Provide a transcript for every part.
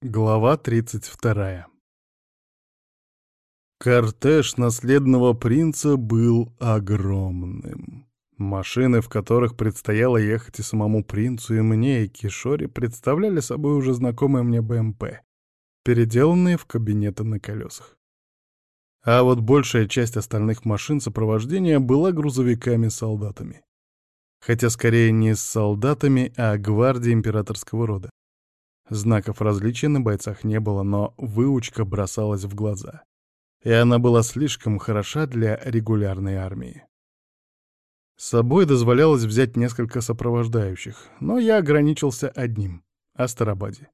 Глава 32 Кортеж наследного принца был огромным. Машины, в которых предстояло ехать и самому принцу, и мне, и Кишоре, представляли собой уже знакомые мне БМП, переделанные в кабинеты на колесах. А вот большая часть остальных машин сопровождения была грузовиками-солдатами. Хотя скорее не с солдатами, а гвардией императорского рода. Знаков различия на бойцах не было, но выучка бросалась в глаза. И она была слишком хороша для регулярной армии. С собой дозволялось взять несколько сопровождающих, но я ограничился одним — Астарабаде.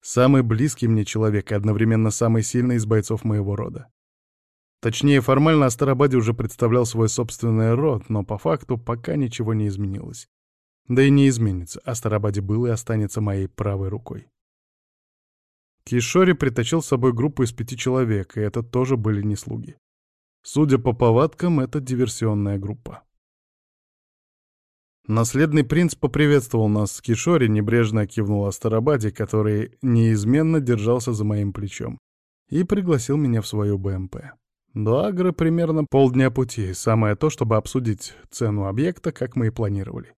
Самый близкий мне человек и одновременно самый сильный из бойцов моего рода. Точнее, формально Астарабаде уже представлял свой собственный род, но по факту пока ничего не изменилось. Да и не изменится, Астарабаде был и останется моей правой рукой. Кишори притащил с собой группу из пяти человек, и это тоже были не слуги. Судя по повадкам, это диверсионная группа. Наследный принц поприветствовал нас с Кишори, небрежно кивнул Астарабаде, который неизменно держался за моим плечом, и пригласил меня в свою БМП. До Агры примерно полдня пути, самое то, чтобы обсудить цену объекта, как мы и планировали.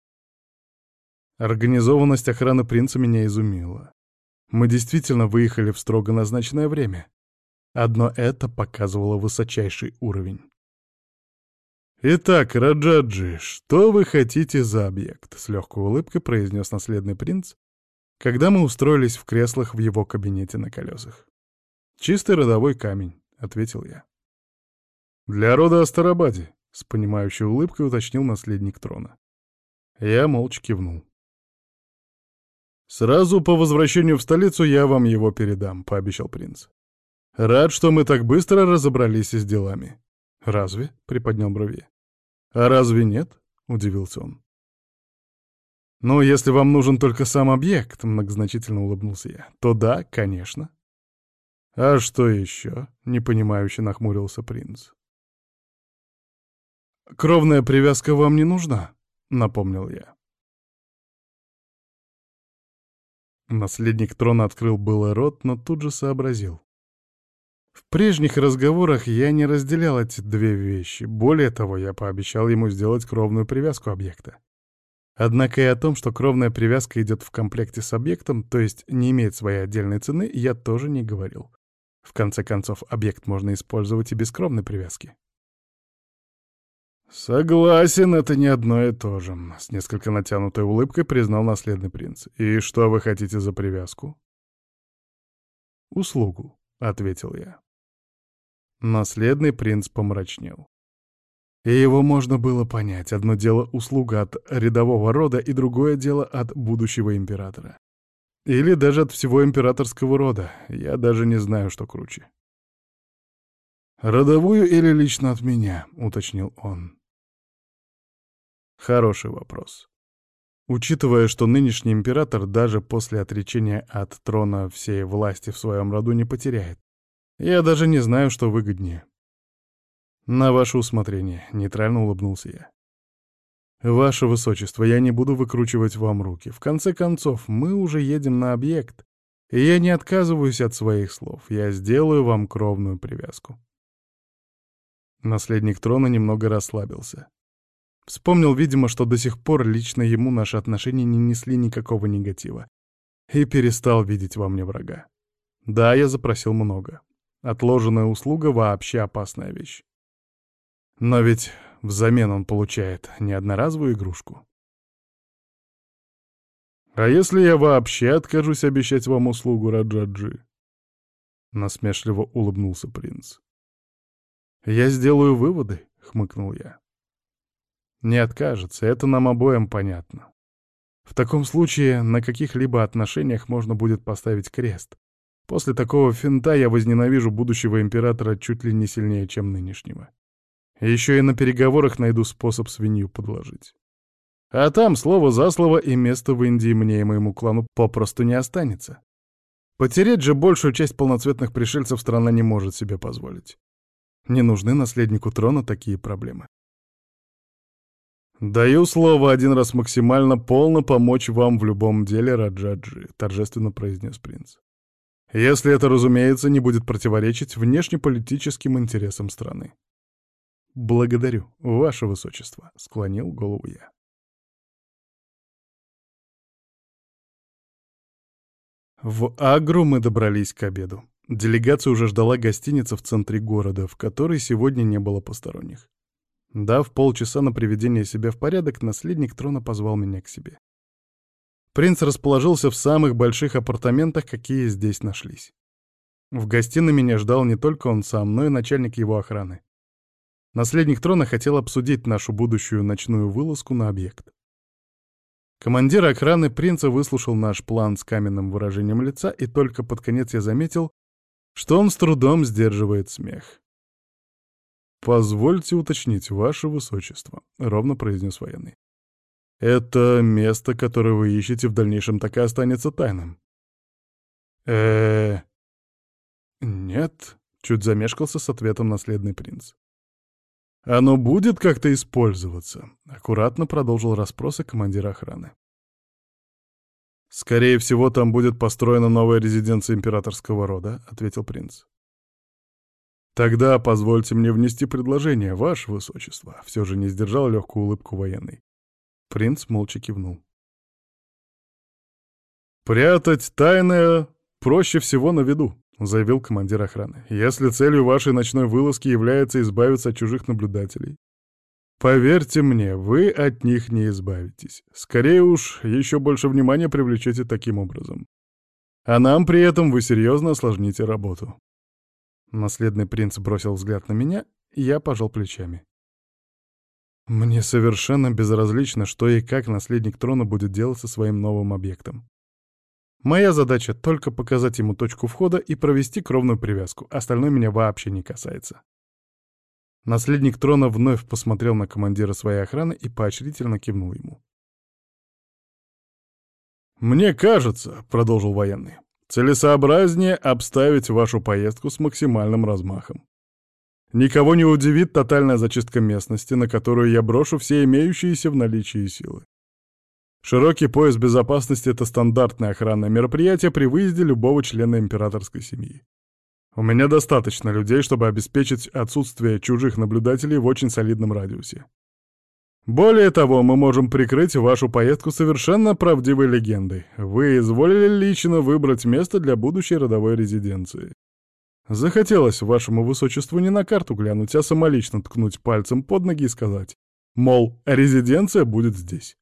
Организованность охраны принца меня изумила. Мы действительно выехали в строго назначенное время. Одно это показывало высочайший уровень. «Итак, Раджаджи, что вы хотите за объект?» — с легкой улыбкой произнес наследный принц, когда мы устроились в креслах в его кабинете на колесах. «Чистый родовой камень», — ответил я. «Для рода Астарабаде», — с понимающей улыбкой уточнил наследник трона. Я молча кивнул. «Сразу по возвращению в столицу я вам его передам», — пообещал принц. «Рад, что мы так быстро разобрались с делами». «Разве?» — приподнял брови. «А разве нет?» — удивился он. «Ну, если вам нужен только сам объект», — многозначительно улыбнулся я, — «то да, конечно». «А что еще?» — непонимающе нахмурился принц. «Кровная привязка вам не нужна?» — напомнил я. Наследник трона открыл было рот, но тут же сообразил. В прежних разговорах я не разделял эти две вещи. Более того, я пообещал ему сделать кровную привязку объекта. Однако и о том, что кровная привязка идет в комплекте с объектом, то есть не имеет своей отдельной цены, я тоже не говорил. В конце концов, объект можно использовать и без кровной привязки. «Согласен, это не одно и то же», — с несколько натянутой улыбкой признал наследный принц. «И что вы хотите за привязку?» «Услугу», — ответил я. Наследный принц помрачнел. И его можно было понять. Одно дело услуга от рядового рода, и другое дело от будущего императора. Или даже от всего императорского рода. Я даже не знаю, что круче. «Родовую или лично от меня?» — уточнил он. Хороший вопрос. Учитывая, что нынешний император даже после отречения от трона всей власти в своем роду не потеряет, я даже не знаю, что выгоднее. На ваше усмотрение, нейтрально улыбнулся я. Ваше Высочество, я не буду выкручивать вам руки. В конце концов, мы уже едем на объект, и я не отказываюсь от своих слов. Я сделаю вам кровную привязку. Наследник трона немного расслабился. Вспомнил, видимо, что до сих пор лично ему наши отношения не несли никакого негатива. И перестал видеть во мне врага. Да, я запросил много. Отложенная услуга — вообще опасная вещь. Но ведь взамен он получает не одноразовую игрушку. «А если я вообще откажусь обещать вам услугу, Раджаджи?» Насмешливо улыбнулся принц. «Я сделаю выводы», — хмыкнул я. Не откажется, это нам обоим понятно. В таком случае на каких-либо отношениях можно будет поставить крест. После такого финта я возненавижу будущего императора чуть ли не сильнее, чем нынешнего. Еще и на переговорах найду способ свинью подложить. А там слово за слово и место в Индии мне и моему клану попросту не останется. Потерять же большую часть полноцветных пришельцев страна не может себе позволить. Не нужны наследнику трона такие проблемы. «Даю слово один раз максимально полно помочь вам в любом деле, Раджаджи», — торжественно произнес принц. Если это, разумеется, не будет противоречить внешнеполитическим интересам страны. «Благодарю, ваше высочество», — склонил голову я. В Агру мы добрались к обеду. Делегация уже ждала гостиница в центре города, в которой сегодня не было посторонних. Дав полчаса на приведение себя в порядок, наследник трона позвал меня к себе. Принц расположился в самых больших апартаментах, какие здесь нашлись. В гостиной меня ждал не только он сам, но и начальник его охраны. Наследник трона хотел обсудить нашу будущую ночную вылазку на объект. Командир охраны принца выслушал наш план с каменным выражением лица, и только под конец я заметил, что он с трудом сдерживает смех. «Позвольте уточнить, ваше высочество», — ровно произнес военный. Это место, которое вы ищете, в дальнейшем так и останется тайным. э Нет, чуть замешкался с ответом наследный принц. Оно будет как-то использоваться, аккуратно продолжил расспросы командир охраны. «Скорее всего, там будет построена новая резиденция императорского рода», — ответил принц. «Тогда позвольте мне внести предложение, ваше высочество», — все же не сдержал легкую улыбку военный. Принц молча кивнул. «Прятать тайное проще всего на виду», — заявил командир охраны. «Если целью вашей ночной вылазки является избавиться от чужих наблюдателей, поверьте мне, вы от них не избавитесь. Скорее уж, еще больше внимания привлечете таким образом. А нам при этом вы серьезно осложните работу». Наследный принц бросил взгляд на меня, и я пожал плечами. Мне совершенно безразлично, что и как наследник трона будет делать со своим новым объектом. Моя задача — только показать ему точку входа и провести кровную привязку, остальное меня вообще не касается. Наследник трона вновь посмотрел на командира своей охраны и поощрительно кивнул ему. «Мне кажется», — продолжил военный, — «целесообразнее обставить вашу поездку с максимальным размахом. Никого не удивит тотальная зачистка местности, на которую я брошу все имеющиеся в наличии силы. Широкий пояс безопасности — это стандартное охранное мероприятие при выезде любого члена императорской семьи. У меня достаточно людей, чтобы обеспечить отсутствие чужих наблюдателей в очень солидном радиусе. Более того, мы можем прикрыть вашу поездку совершенно правдивой легендой. Вы изволили лично выбрать место для будущей родовой резиденции. Захотелось вашему высочеству не на карту глянуть, а самолично ткнуть пальцем под ноги и сказать, мол, резиденция будет здесь.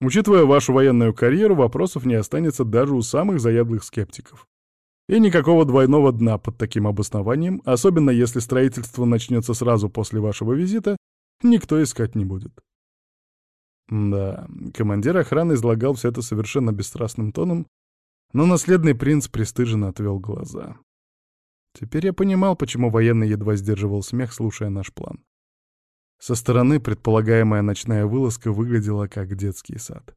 Учитывая вашу военную карьеру, вопросов не останется даже у самых заядлых скептиков. И никакого двойного дна под таким обоснованием, особенно если строительство начнется сразу после вашего визита, никто искать не будет. Да, командир охраны излагал все это совершенно бесстрастным тоном, но наследный принц пристыженно отвел глаза. Теперь я понимал, почему военный едва сдерживал смех, слушая наш план. Со стороны предполагаемая ночная вылазка выглядела как детский сад.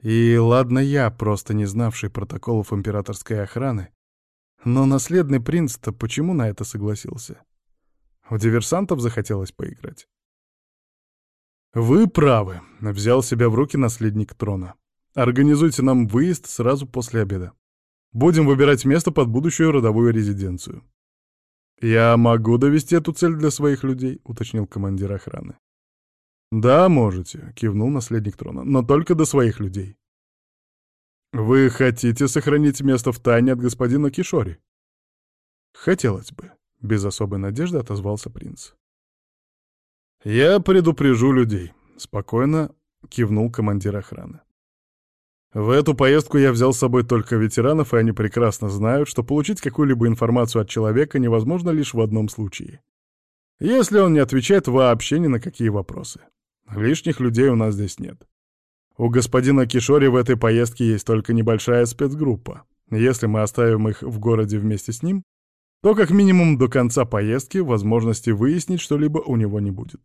И ладно я, просто не знавший протоколов императорской охраны, но наследный принц-то почему на это согласился? У диверсантов захотелось поиграть. «Вы правы», — взял себя в руки наследник трона. «Организуйте нам выезд сразу после обеда. Будем выбирать место под будущую родовую резиденцию. «Я могу довести эту цель для своих людей», — уточнил командир охраны. «Да, можете», — кивнул наследник трона, — «но только до своих людей». «Вы хотите сохранить место в тайне от господина Кишори?» «Хотелось бы», — без особой надежды отозвался принц. «Я предупрежу людей», — спокойно кивнул командир охраны. В эту поездку я взял с собой только ветеранов, и они прекрасно знают, что получить какую-либо информацию от человека невозможно лишь в одном случае. Если он не отвечает вообще ни на какие вопросы. Лишних людей у нас здесь нет. У господина Кишори в этой поездке есть только небольшая спецгруппа. Если мы оставим их в городе вместе с ним, то как минимум до конца поездки возможности выяснить что-либо у него не будет.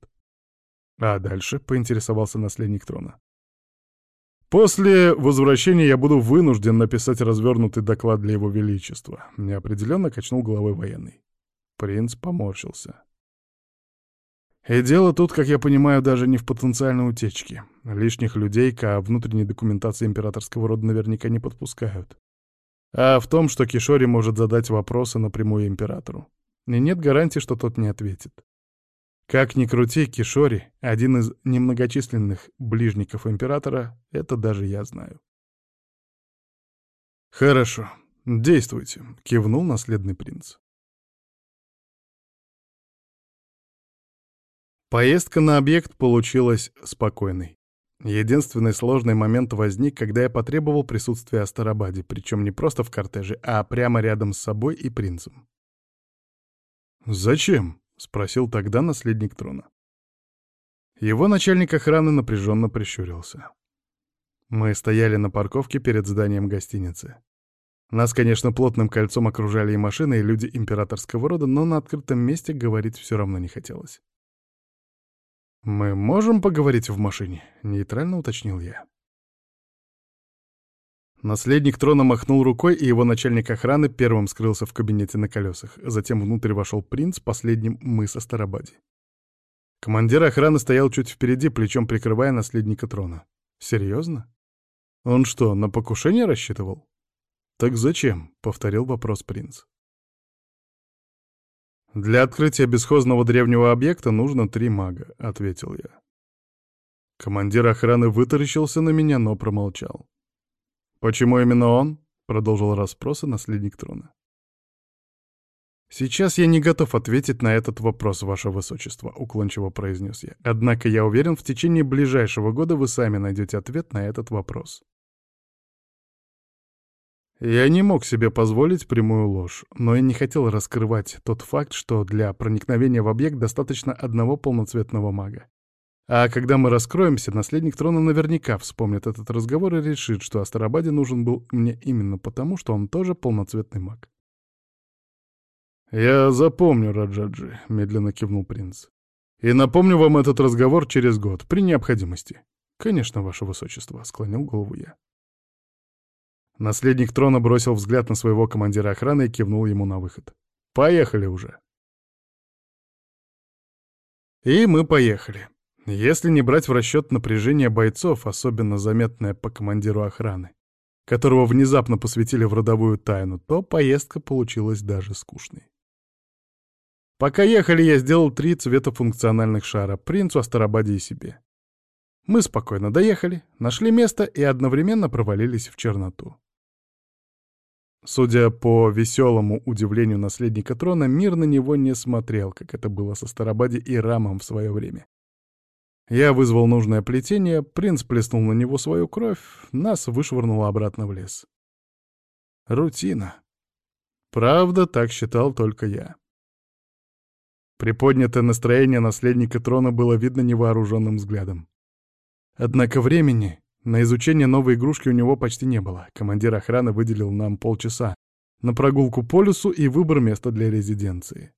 А дальше поинтересовался наследник трона. После возвращения я буду вынужден написать развернутый доклад для его величества. Неопределенно качнул головой военный. Принц поморщился. И дело тут, как я понимаю, даже не в потенциальной утечке. Лишних людей к внутренней документации императорского рода наверняка не подпускают. А в том, что Кишори может задать вопросы напрямую императору. И нет гарантии, что тот не ответит. Как ни крути, Кишори — один из немногочисленных ближников императора, это даже я знаю. «Хорошо, действуйте», — кивнул наследный принц. Поездка на объект получилась спокойной. Единственный сложный момент возник, когда я потребовал присутствия Астарабаде, причем не просто в кортеже, а прямо рядом с собой и принцем. «Зачем?» — спросил тогда наследник трона. Его начальник охраны напряженно прищурился. Мы стояли на парковке перед зданием гостиницы. Нас, конечно, плотным кольцом окружали и машины, и люди императорского рода, но на открытом месте говорить все равно не хотелось. «Мы можем поговорить в машине?» — нейтрально уточнил я. Наследник трона махнул рукой, и его начальник охраны первым скрылся в кабинете на колесах. Затем внутрь вошел принц, последним мы со Старобади. Командир охраны стоял чуть впереди, плечом прикрывая наследника трона. Серьезно? Он что, на покушение рассчитывал? Так зачем? — повторил вопрос принц. «Для открытия бесхозного древнего объекта нужно три мага», — ответил я. Командир охраны вытаращился на меня, но промолчал. «Почему именно он?» — продолжил расспросы наследник трона. «Сейчас я не готов ответить на этот вопрос, ваше высочество», — уклончиво произнес я. «Однако я уверен, в течение ближайшего года вы сами найдете ответ на этот вопрос». Я не мог себе позволить прямую ложь, но я не хотел раскрывать тот факт, что для проникновения в объект достаточно одного полноцветного мага. А когда мы раскроемся, наследник трона наверняка вспомнит этот разговор и решит, что Астарабаде нужен был мне именно потому, что он тоже полноцветный маг. «Я запомню, Раджаджи», — медленно кивнул принц. «И напомню вам этот разговор через год, при необходимости». «Конечно, ваше высочество», — склонил голову я. Наследник трона бросил взгляд на своего командира охраны и кивнул ему на выход. «Поехали уже!» И мы поехали. Если не брать в расчет напряжение бойцов, особенно заметное по командиру охраны, которого внезапно посвятили в родовую тайну, то поездка получилась даже скучной. Пока ехали, я сделал три цвета функциональных шара — принцу, Астарабаде и себе. Мы спокойно доехали, нашли место и одновременно провалились в черноту. Судя по веселому удивлению наследника трона, мир на него не смотрел, как это было со Старобади и Рамом в свое время. Я вызвал нужное плетение, принц плеснул на него свою кровь, нас вышвырнуло обратно в лес. Рутина. Правда, так считал только я. Приподнятое настроение наследника трона было видно невооруженным взглядом. Однако времени на изучение новой игрушки у него почти не было. Командир охраны выделил нам полчаса на прогулку по лесу и выбор места для резиденции.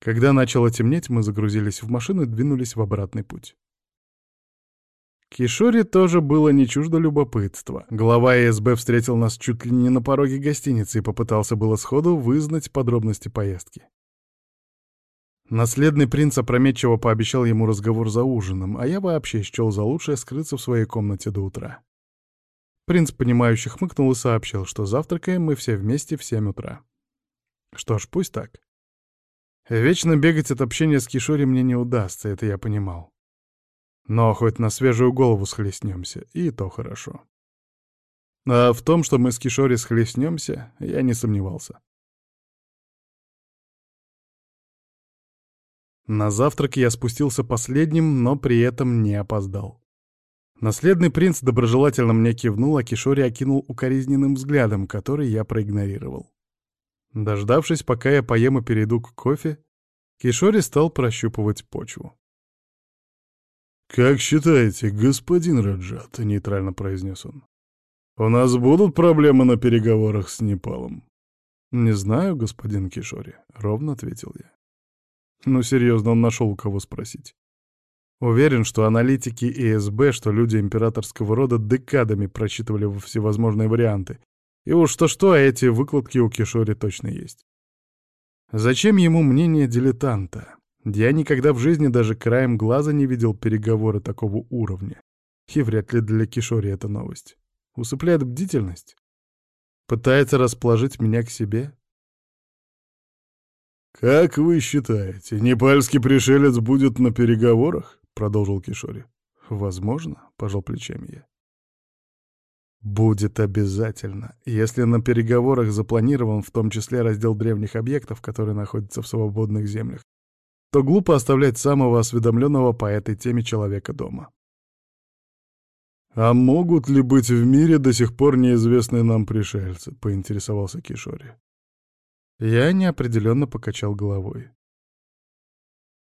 Когда начало темнеть, мы загрузились в машину и двинулись в обратный путь. Кишори тоже было не чуждо любопытства. Глава ИСБ встретил нас чуть ли не на пороге гостиницы и попытался было сходу вызнать подробности поездки. Наследный принц опрометчиво пообещал ему разговор за ужином, а я вообще счел за лучшее скрыться в своей комнате до утра. Принц, понимающе хмыкнул и сообщил, что завтракаем мы все вместе в семь утра. Что ж, пусть так. Вечно бегать от общения с Кишори мне не удастся, это я понимал. Но хоть на свежую голову схлестнемся, и то хорошо. А в том, что мы с Кишори схлестнемся, я не сомневался. На завтрак я спустился последним, но при этом не опоздал. Наследный принц доброжелательно мне кивнул, а Кишори окинул укоризненным взглядом, который я проигнорировал. Дождавшись, пока я поем и перейду к кофе, Кишори стал прощупывать почву. «Как считаете, господин Раджат?» — нейтрально произнес он. «У нас будут проблемы на переговорах с Непалом?» «Не знаю, господин Кишори», — ровно ответил я. Ну, серьезно, он нашел у кого спросить. Уверен, что аналитики ИСБ, что люди императорского рода декадами прочитывали всевозможные варианты. И уж то-что, а эти выкладки у Кишори точно есть. Зачем ему мнение дилетанта? Я никогда в жизни даже краем глаза не видел переговоры такого уровня. И вряд ли для Кишори это новость. Усыпляет бдительность. Пытается расположить меня к себе? «Как вы считаете, непальский пришелец будет на переговорах?» — продолжил Кишори. «Возможно», — пожал плечами я. «Будет обязательно. Если на переговорах запланирован в том числе раздел древних объектов, которые находятся в свободных землях, то глупо оставлять самого осведомленного по этой теме человека дома». «А могут ли быть в мире до сих пор неизвестные нам пришельцы?» — поинтересовался Кишори. Я неопределенно покачал головой.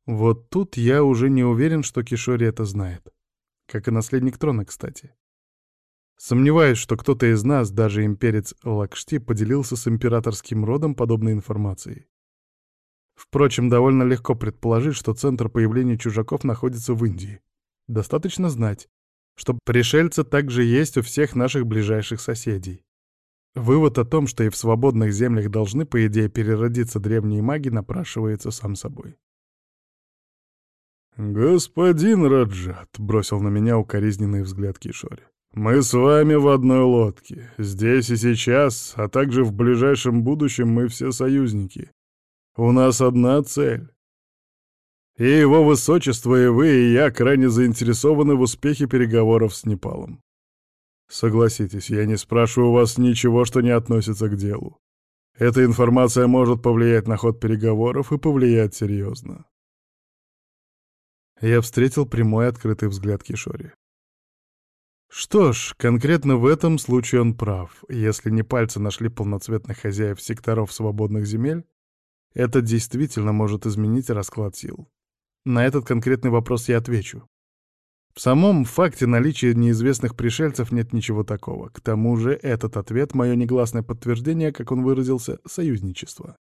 Вот тут я уже не уверен, что Кишори это знает. Как и наследник трона, кстати. Сомневаюсь, что кто-то из нас, даже имперец Лакшти, поделился с императорским родом подобной информацией. Впрочем, довольно легко предположить, что центр появления чужаков находится в Индии. Достаточно знать, что пришельцы также есть у всех наших ближайших соседей. Вывод о том, что и в свободных землях должны, по идее, переродиться древние маги, напрашивается сам собой. «Господин Раджат», — бросил на меня укоризненный взгляд Кишори, — «мы с вами в одной лодке. Здесь и сейчас, а также в ближайшем будущем мы все союзники. У нас одна цель. И его высочество, и вы, и я крайне заинтересованы в успехе переговоров с Непалом. Согласитесь, я не спрашиваю у вас ничего, что не относится к делу. Эта информация может повлиять на ход переговоров и повлиять серьезно. Я встретил прямой открытый взгляд Кишори. Что ж, конкретно в этом случае он прав. Если не пальцы нашли полноцветных хозяев секторов свободных земель, это действительно может изменить расклад сил. На этот конкретный вопрос я отвечу. В самом факте наличия неизвестных пришельцев нет ничего такого. К тому же этот ответ — мое негласное подтверждение, как он выразился, союзничества.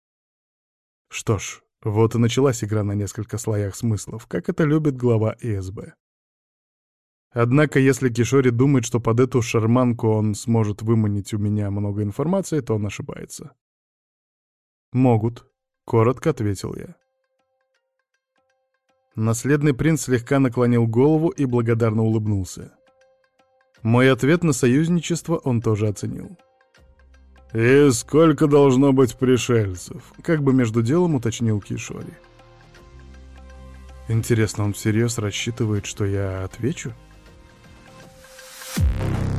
Что ж, вот и началась игра на несколько слоях смыслов, как это любит глава ИСБ. Однако, если Кишори думает, что под эту шарманку он сможет выманить у меня много информации, то он ошибается. «Могут», — коротко ответил я. Наследный принц слегка наклонил голову и благодарно улыбнулся. Мой ответ на союзничество он тоже оценил. «И сколько должно быть пришельцев?» — как бы между делом уточнил Кишори. «Интересно, он всерьез рассчитывает, что я отвечу?» Thank you.